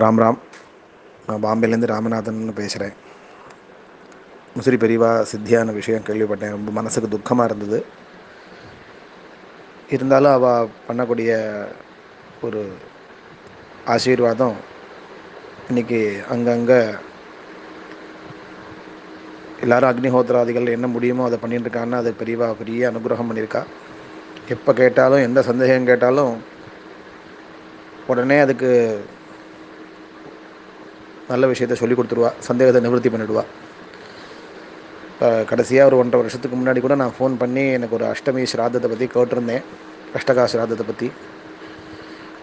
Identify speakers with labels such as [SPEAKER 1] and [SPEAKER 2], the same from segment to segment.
[SPEAKER 1] ராம் ராம். நான் பாம்பேலேருந்து ராமநாதன் பேசுகிறேன் முசிறி பெரியவா சித்தியான விஷயம் கேள்விப்பட்டேன். ரொம்ப மனசுக்கு துக்கமாக இருந்தது. இருந்தாலும் அவள் பண்ணக்கூடிய ஒரு ஆசீர்வாதம் இன்றைக்கி அங்கங்கே எல்லாரும் அக்னிஹோத்திராதிகள் என்ன முடியுமோ அதை பண்ணிட்டுருக்கான்னு அது பெரியவா பெரிய அனுகிரகம் பண்ணியிருக்கா. எப்போ கேட்டாலும் எந்த சந்தேகம் கேட்டாலும் உடனே அதுக்கு நல்ல விஷயத்த சொல்லி கொடுத்துருவா சந்தேகத்தை நிவர்த்தி பண்ணிவிடுவா இப்போ கடைசியாக ஒரு ஒன்றரை வருஷத்துக்கு முன்னாடி கூட நான் ஃபோன் பண்ணி எனக்கு ஒரு அஷ்டமி ஸ்ராத்தத்தை பற்றி கேட்டிருந்தேன். அஷ்டகா ஸ்ராத்தத்தை பற்றி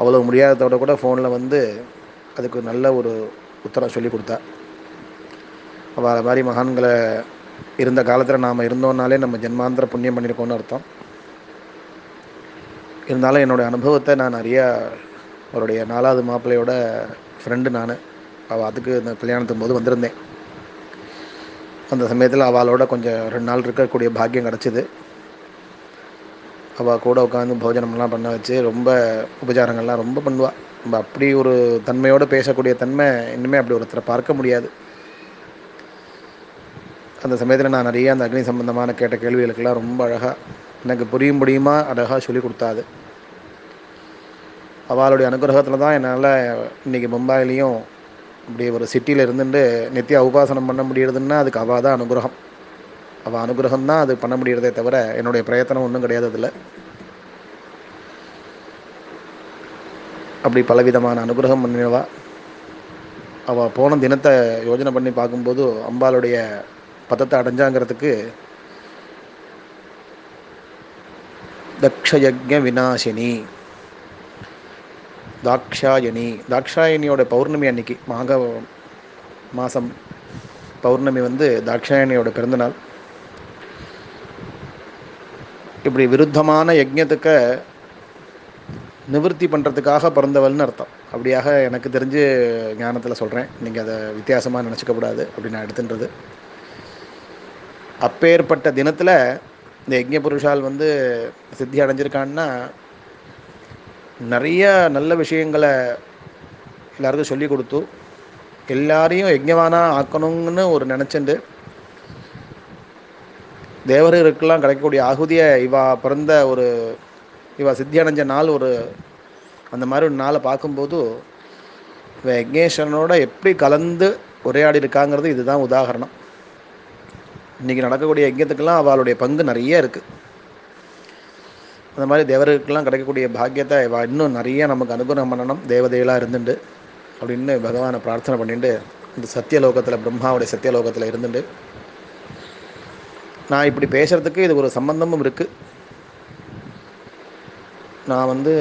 [SPEAKER 1] அவ்வளோ முடியாததோட கூட ஃபோனில் வந்து அதுக்கு நல்ல ஒரு உத்தரம் சொல்லி கொடுத்தா. அவள் மாதிரி மகான்களை இருந்த காலத்தில் நாம் இருந்தோம்னாலே நம்ம ஜென்மாந்திர புண்ணியம் பண்ணியிருக்கோம்னு அர்த்தம். இருந்தாலும் என்னுடைய அனுபவத்தை நான் நிறையா அவருடைய நாலாவது மாப்பிள்ளையோட ஃப்ரெண்டு நான். அவள் அதுக்கு இந்த கல்யாணத்துக்கு போது வந்திருந்தேன். அந்த சமயத்தில் அவளோட கொஞ்சம் ரெண்டு நாள் இருக்கக்கூடிய பாக்கியம் கிடச்சிது. அவள் கூட உட்காந்து போஜனம்லாம் பண்ண வச்சு ரொம்ப உபச்சாரங்கள்லாம் ரொம்ப பண்ணுவாள் நம்ம அப்படி ஒரு தன்மையோடு பேசக்கூடிய தன்மை இன்னுமே அப்படி ஒருத்தரை பார்க்க முடியாது. அந்த சமயத்தில் நான் நிறைய அந்த அக்னி சம்பந்தமான கேட்ட கேள்விகளுக்கெல்லாம் ரொம்ப அழகாக எனக்கு புரியும் முடியுமா? அழகாக சொல்லி கொடுத்தாது. அவளுடைய அனுகிரகத்தில் தான் என்னால் இன்றைக்கி மும்பாயிலையும் இப்படி ஒரு சிட்டியில் இருந்துட்டு நித்தியா உபாசனம் பண்ண முடியறதுன்னா அதுக்கு அவள் தான் அனுகிரகம். அவள் அனுகிரகம் தான் அது பண்ண முடியறதே தவிர என்னுடைய பிரயத்தனம் ஒன்றும் கிடையாது அதில். அப்படி பலவிதமான அனுகிரகம் பண்ணினவா. அவள் போன தினத்தை யோஜனை பண்ணி பார்க்கும்போது அம்பாளுடைய பதத்தை அடைஞ்சாங்கிறதுக்கு தக்ஷயஜ விநாசினி. தாக்ஷாயணி தாக்ஷாயணியோட பௌர்ணமி அன்னைக்கு மாக மாதம் பௌர்ணமி வந்து தாக்ஷாயணியோட பிறந்தநாள். இப்படி விருத்தமான யஜ்ஞத்துக்கு நிவர்த்தி பண்ணுறதுக்காக பிறந்தவள்னு அர்த்தம். அப்படியாக எனக்கு தெரிஞ்சு ஞானத்தில் சொல்கிறேன் நீங்கள் அதை வித்தியாசமாக நினச்சிக்கப்படாது அப்படி நான் எடுத்துன்றது. அப்பேற்பட்ட தினத்தில் இந்த யஜ்ய புருஷால் வந்து சித்தி அடைஞ்சிருக்கான்னா நிறைய நல்ல விஷயங்களை எல்லாருக்கும் சொல்லி கொடுத்து எல்லாரையும் யஜ்ஞவானா ஆக்கணுங்கன்னு ஒரு நினச்சிண்டு தேவர்களுக்கெல்லாம் கிடைக்கக்கூடிய ஆகுதியை இவா பிறந்த ஒரு இவா சித்தி அடைஞ்ச நாள் ஒரு அந்த மாதிரி ஒரு நாளை பார்க்கும்போது இவ யக்னேஸ்வரனோட எப்படி கலந்து உரையாடி இருக்காங்கிறது இதுதான் உதாகரணம் இன்றைக்கி நடக்கக்கூடிய யஜ்யத்துக்கெல்லாம் அவளுடைய பங்கு நிறைய இருக்குது அந்த மாதிரி தேவர்களுக்கெல்லாம் கிடைக்கக்கூடிய பாக்கியத்தை இன்னும் நிறைய நமக்கு அனுகிரகம் பண்ணணும். தேவதைகளாக இருந்துட்டு அப்படின்னு பகவானை பிரார்த்தனை பண்ணிட்டு இந்த சத்தியலோகத்தில் பிரம்மாவுடைய சத்தியலோகத்தில் இருந்துட்டு நான் இப்படி பேசுகிறதுக்கு இது ஒரு சம்பந்தமும் இருக்குது நான் வந்து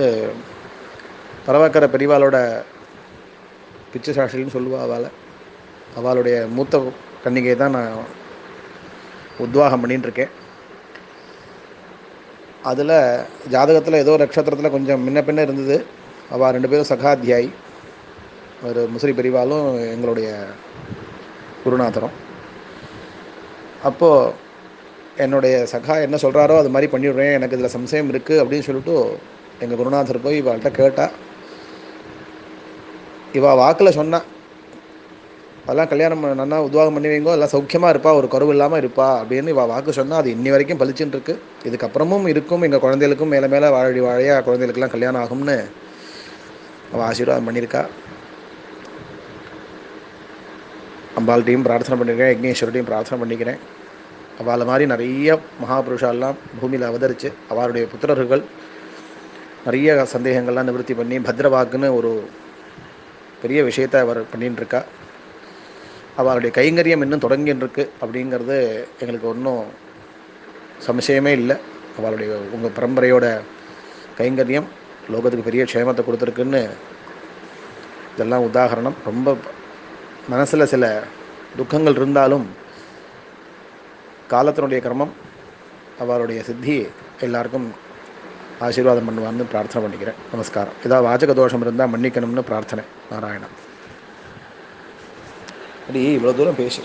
[SPEAKER 1] பரவாக்கர பெரிவாளோட பிச்சை சாட்சின்னு சொல்லுவா அவளை. அவளுடைய மூத்த கன்னிகையை தான் நான் உத்வாகம் பண்ணிகிட்டு இருக்கேன். அதில் ஜாதகத்தில் ஏதோ நட்சத்திரத்தில் கொஞ்சம் முன்ன பின்ன இருந்தது. அவள் ரெண்டு பேரும் சகாத்தியாய். ஒரு முசிறி பெரிவாலும் எங்களுடைய குருநாதரும். அப்போது என்னுடைய சகா என்ன சொல்கிறாரோ அது மாதிரி பண்ணிவிடுறேன் எனக்கு இதில் சம்சயம் இருக்குது அப்படின்னு சொல்லிட்டு எங்கள் குருநாதர் போய் இவள்கிட்ட கேட்டால் இவள் வாக்கில் சொன்னான் அதெல்லாம் கல்யாணம் நல்லா உத்வாகம் பண்ணுவீங்கோ? எல்லாம் சௌக்கியமாக இருப்பா? ஒரு குறவு இல்லாமல் இருப்பா? அப்படின்னு இவள் வாக்கு சொன்னால் அது இன்னி வரைக்கும் பளிச்சுன்னு இருக்கு. இதுக்கப்புறமும் இருக்கும். எங்கள் குழந்தைகளுக்கும் மேலே மேலே வாழி வாழையாக குழந்தைகளுக்கெல்லாம் கல்யாணம் ஆகும்னு அவள் ஆசீர்வாதம் பண்ணியிருக்கா. அம்பாள்கிட்டையும் பிரார்த்தனை பண்ணிக்கிறேன் யக்னேஸ்வரட்டையும் பிரார்த்தனை பண்ணிக்கிறேன். அவளை மாதிரி நிறைய மகாபுருஷாலாம் பூமியில் அவதரித்து அவருடைய புத்திரர்கள் நிறைய சந்தேகங்கள்லாம் நிவர்த்தி பண்ணி பத்ரவாக்குன்னு ஒரு பெரிய விஷயத்தை அவர் பண்ணின்னு அவருடைய கைங்கரியம் இன்னும் தொடங்கின்றிருக்கு அப்படிங்கிறது எங்களுக்கு ஒன்றும் சம்சயமே இல்லை. அவளுடைய உங்கள் பரம்பரையோட கைங்கரியம் லோகத்துக்கு பெரிய க்ஷேமத்தை கொடுத்துருக்குன்னு இதெல்லாம் உதாகரணம் ரொம்ப மனசில் சில துக்கங்கள் இருந்தாலும் காலத்தினுடைய கிரமம் அவருடைய சித்தி எல்லாருக்கும் ஆசீர்வாதம் பண்ணுவான்னு பிரார்த்தனை பண்ணிக்கிறேன். நமஸ்காரம். ஏதாவது வாச்சக தோஷம் இருந்தால் மன்னிக்கணும்னு பிரார்த்தனை. நாராயணன். அப்படி இவ்வளோ தூரம் பேசி.